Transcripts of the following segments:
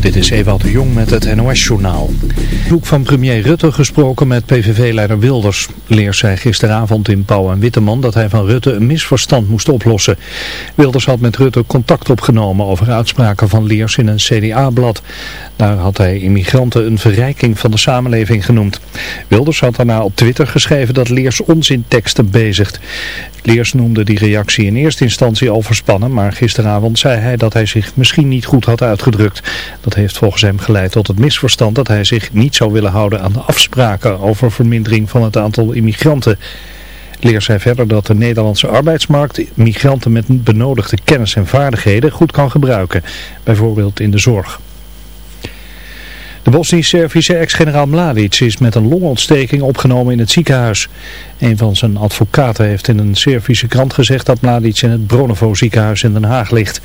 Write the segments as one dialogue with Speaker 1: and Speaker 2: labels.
Speaker 1: Dit is Ewout de Jong met het NOS-journaal. Zoek van premier Rutte gesproken met PVV-leider Wilders. Leers zei gisteravond in Pauw en Witteman dat hij van Rutte een misverstand moest oplossen. Wilders had met Rutte contact opgenomen over uitspraken van Leers in een CDA-blad. Daar had hij immigranten een verrijking van de samenleving genoemd. Wilders had daarna op Twitter geschreven dat Leers onzinteksten bezigt. Leers noemde die reactie in eerste instantie overspannen, maar gisteravond zei hij dat hij zich misschien niet goed had uitgedrukt. Dat heeft volgens hem geleid tot het misverstand dat hij zich niet zou willen houden aan de afspraken over vermindering van het aantal immigranten. Leer zei verder dat de Nederlandse arbeidsmarkt migranten met benodigde kennis en vaardigheden goed kan gebruiken, bijvoorbeeld in de zorg. De Bosnisch-Servische ex-generaal Mladic is met een longontsteking opgenomen in het ziekenhuis. Een van zijn advocaten heeft in een Servische krant gezegd dat Mladic in het Bronovo ziekenhuis in Den Haag ligt.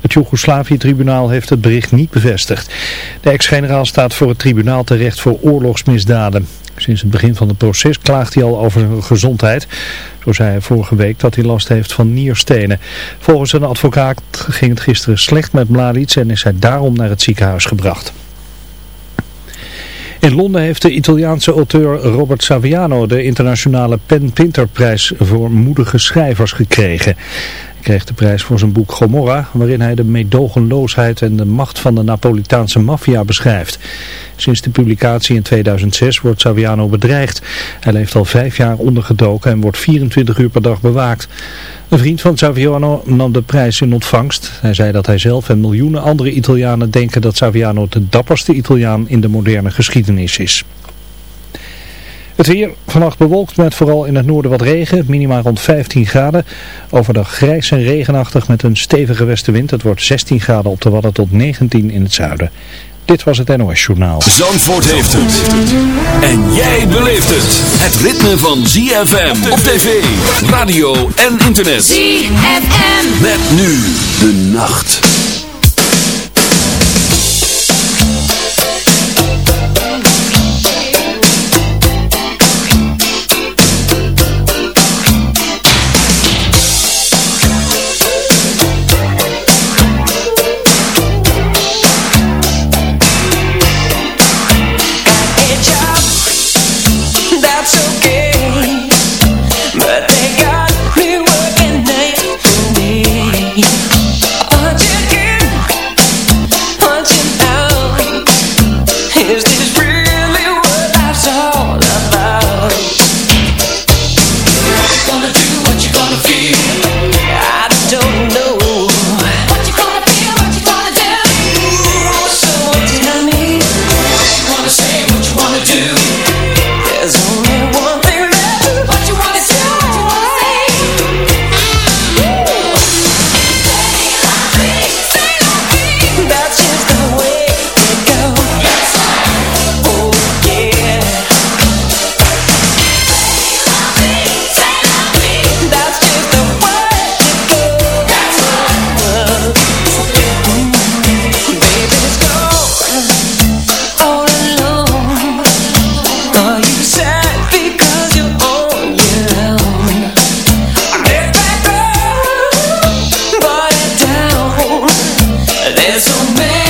Speaker 1: Het Joegoslavië-tribunaal heeft het bericht niet bevestigd. De ex-generaal staat voor het tribunaal terecht voor oorlogsmisdaden. Sinds het begin van het proces klaagt hij al over zijn gezondheid. Zo zei hij vorige week dat hij last heeft van nierstenen. Volgens een advocaat ging het gisteren slecht met Mladic en is hij daarom naar het ziekenhuis gebracht. In Londen heeft de Italiaanse auteur Robert Saviano de internationale Pen Pinterprijs voor moedige schrijvers gekregen. Kreeg de prijs voor zijn boek Gomorra, waarin hij de meedogenloosheid en de macht van de Napolitaanse maffia beschrijft. Sinds de publicatie in 2006 wordt Saviano bedreigd. Hij leeft al vijf jaar ondergedoken en wordt 24 uur per dag bewaakt. Een vriend van Saviano nam de prijs in ontvangst. Hij zei dat hij zelf en miljoenen andere Italianen denken dat Saviano de dapperste Italiaan in de moderne geschiedenis is. Het weer vannacht bewolkt met vooral in het noorden wat regen, minimaal rond 15 graden. Overdag grijs en regenachtig met een stevige westenwind. Het wordt 16 graden op de Wadden tot 19 in het zuiden. Dit was het NOS Journaal.
Speaker 2: Zandvoort heeft het. En jij beleeft het. Het ritme van ZFM op tv, radio en internet.
Speaker 3: ZFM.
Speaker 2: Met nu de nacht.
Speaker 4: There's so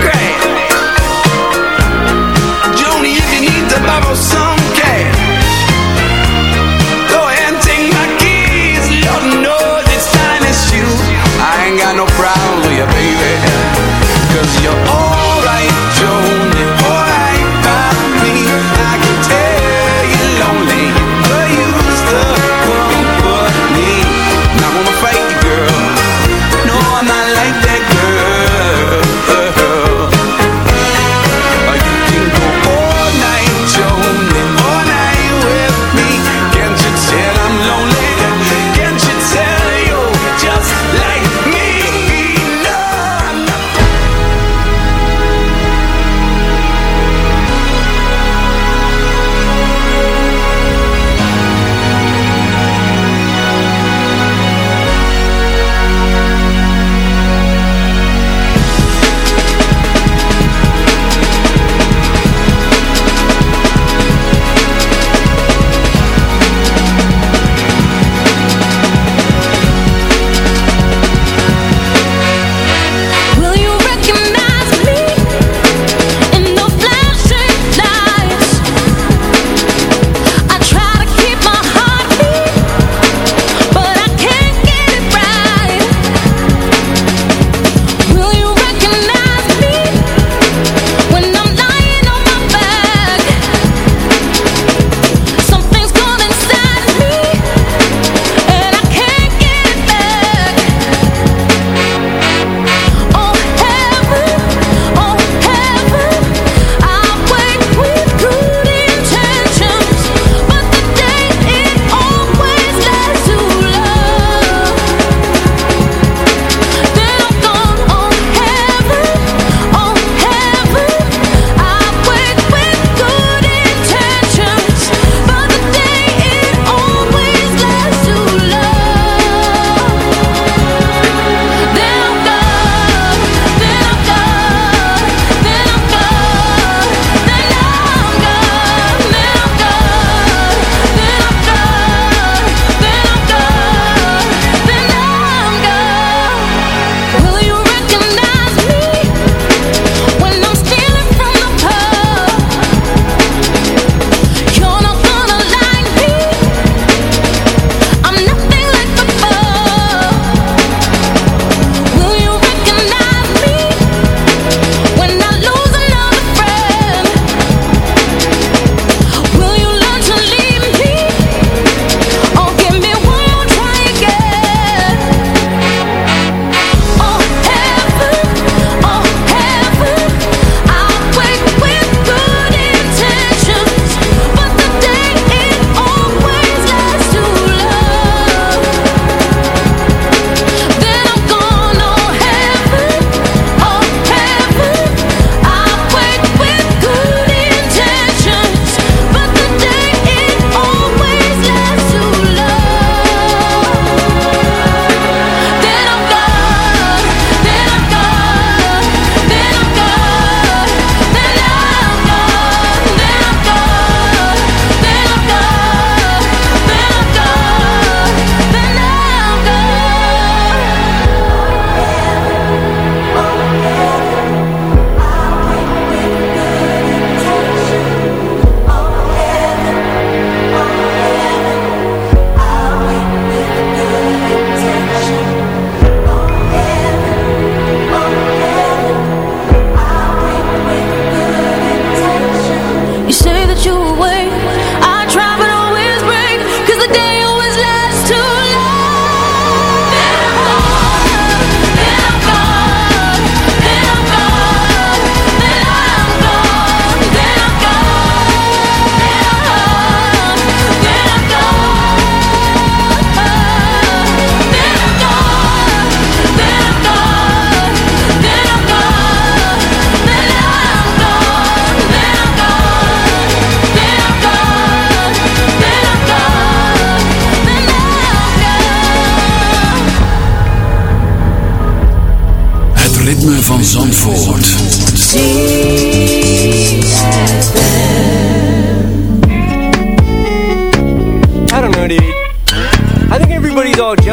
Speaker 5: You're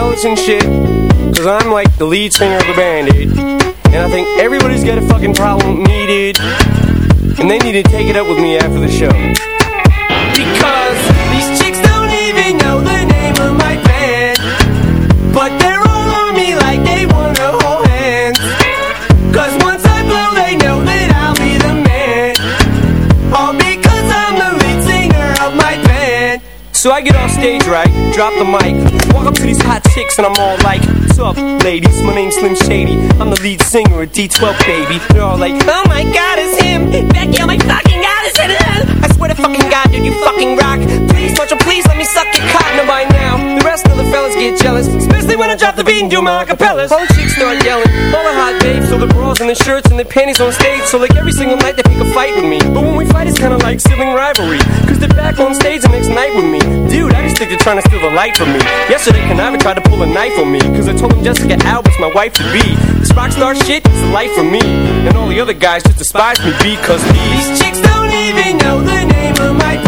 Speaker 6: jealous and shit. Cause I'm like the lead singer of the band. And I think everybody's got a fucking problem dude. And they need to take it up with me after the show. Because these So I get off stage, right? Drop the mic. Walk up to these hot chicks and I'm all like, What's up, ladies? My name's Slim Shady. I'm the lead singer of D12, baby. They're all like, Oh my god, it's him. Becky, oh my fucking god, it's him. I swear to fucking god, dude, you fucking rock. Please, Marshall, please let me suck your. Now by rest of the fellas get jealous. Especially when I drop the beat and do my acapellas. The chicks start yelling. All the hot babes. So the bras and the shirts and the panties on stage. So like every single night they pick a fight with me. But when we fight, it's kinda like sibling rivalry. Cause they're back on stage the next night with me. Dude, I just think they're trying to steal the light from me. Yesterday, Kuniva tried to pull a knife on me. Cause I told him Jessica Alba's my wife to be. This rock star shit is the life for me. And all the other guys just despise me because these chicks don't even know the name of my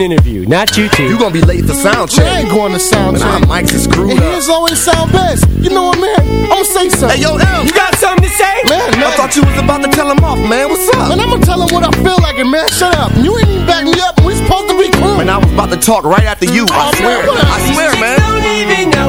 Speaker 6: an interview, not you two.
Speaker 7: You gonna be late for sound check.
Speaker 8: I ain't going to sound
Speaker 7: When our mics is screwed
Speaker 8: And
Speaker 7: up.
Speaker 8: his always sound best. You know what, man? I'm gonna say something.
Speaker 7: Hey, yo, Em.
Speaker 6: You got something to say?
Speaker 8: man,
Speaker 7: I thought you was about to tell him off, man. What's up?
Speaker 8: And I'm gonna tell him what I feel like, and man, shut up. You ain't even back me up. We supposed to be cool.
Speaker 7: Man, I was about to talk right after you. I
Speaker 8: Oh,
Speaker 7: swear.
Speaker 8: man.
Speaker 7: I swear, man.
Speaker 6: don't even know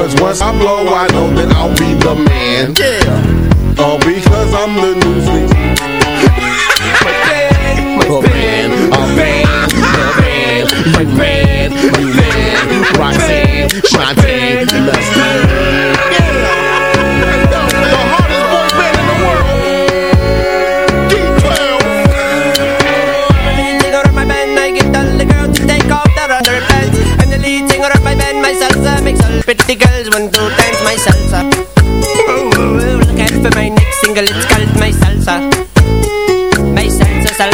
Speaker 8: Cause once I blow, I know that I'll be the man. Yeah. All because I'm the newsweek. my band, my band, my band, my band, my band, my band, Roxanne, Shantae, let's go. The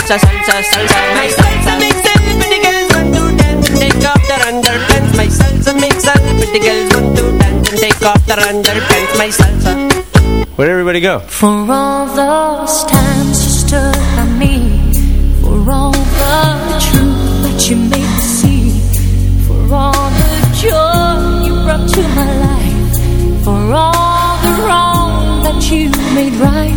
Speaker 6: salsa, salsa, salsa, salsa, my salsa makes all the pretty girls want to dance and take off their underpants. My salsa makes all the pretty girls want to dance and take
Speaker 9: off that underpants, my salsa.
Speaker 6: Where'd everybody go?
Speaker 4: For all those times you stood by me For all the truth that you made me see For all the joy you brought to my life For all the wrong that you made right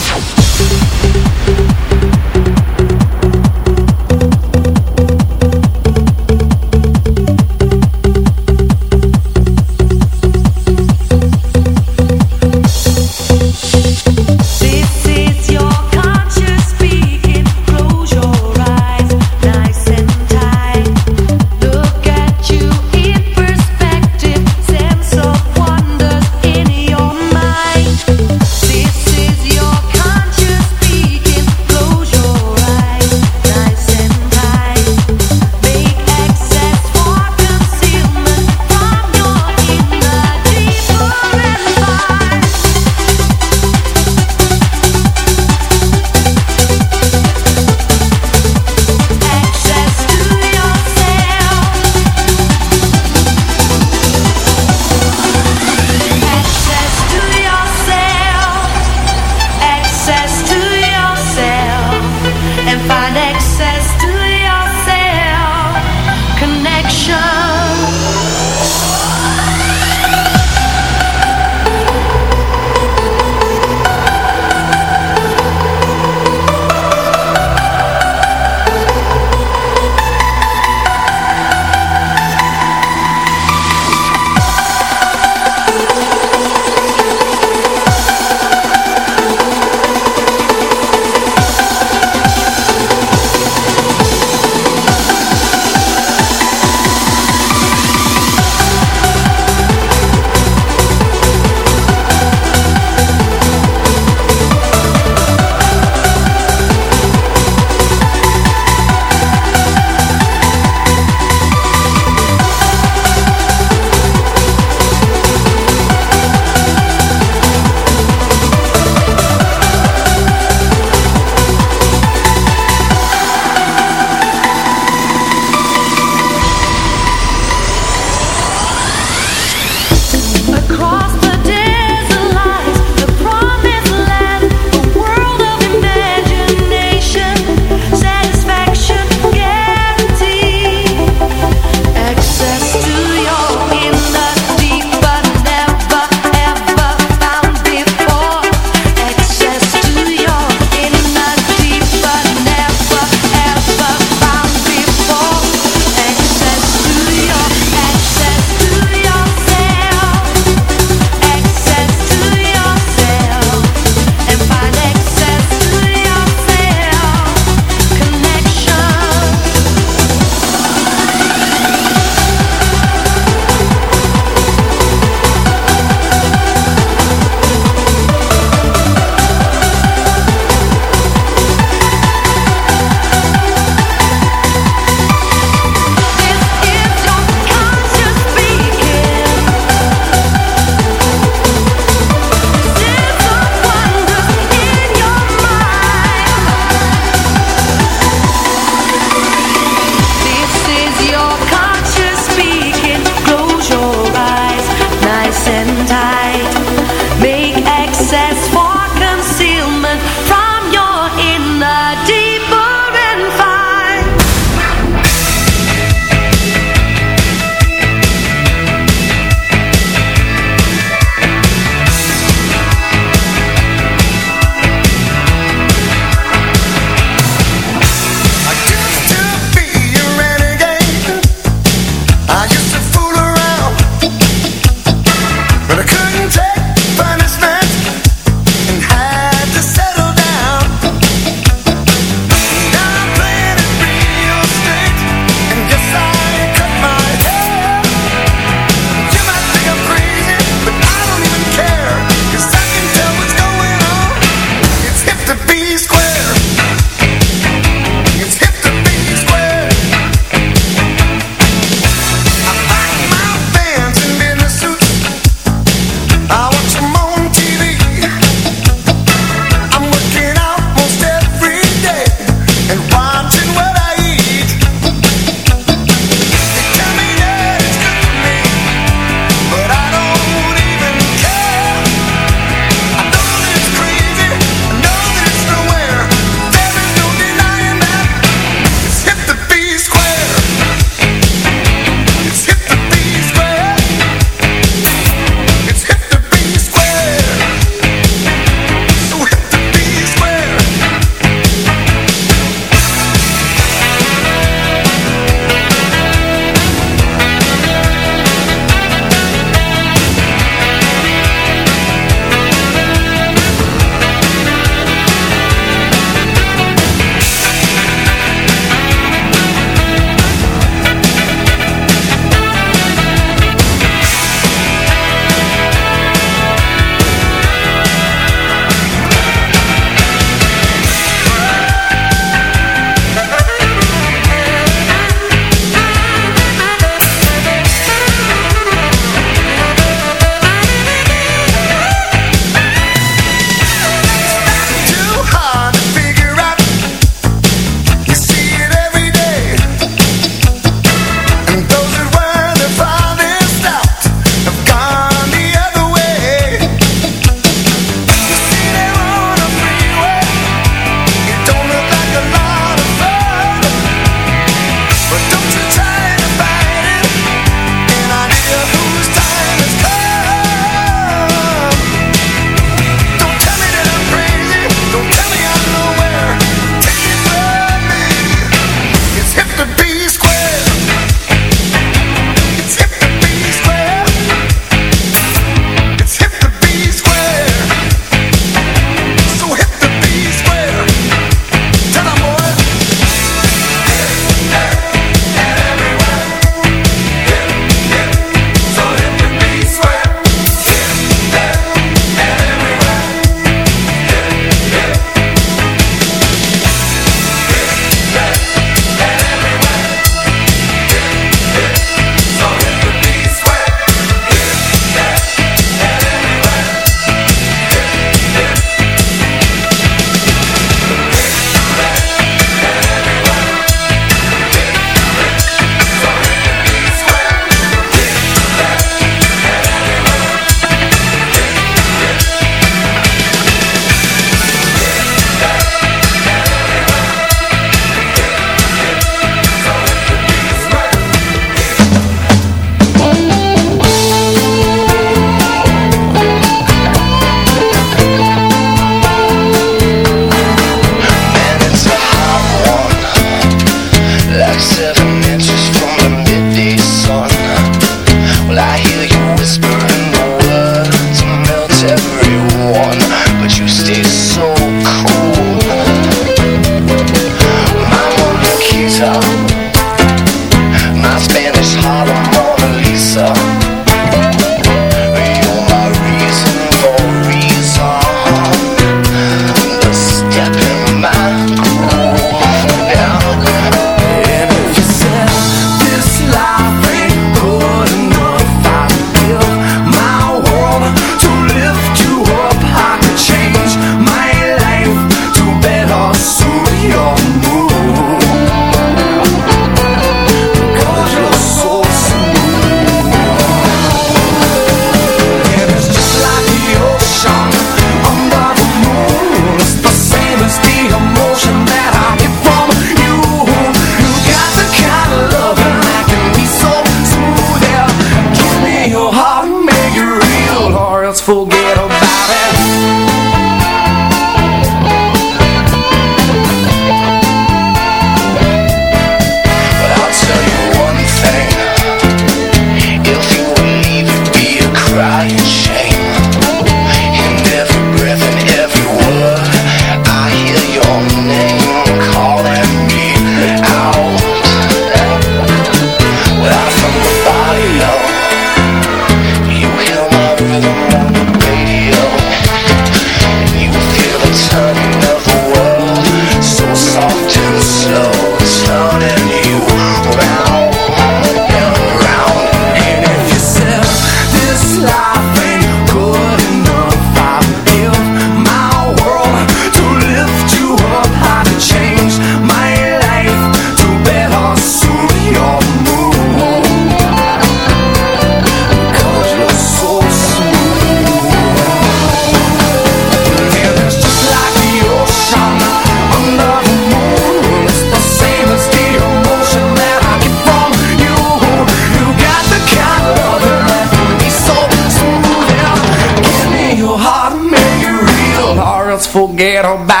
Speaker 10: let's forget about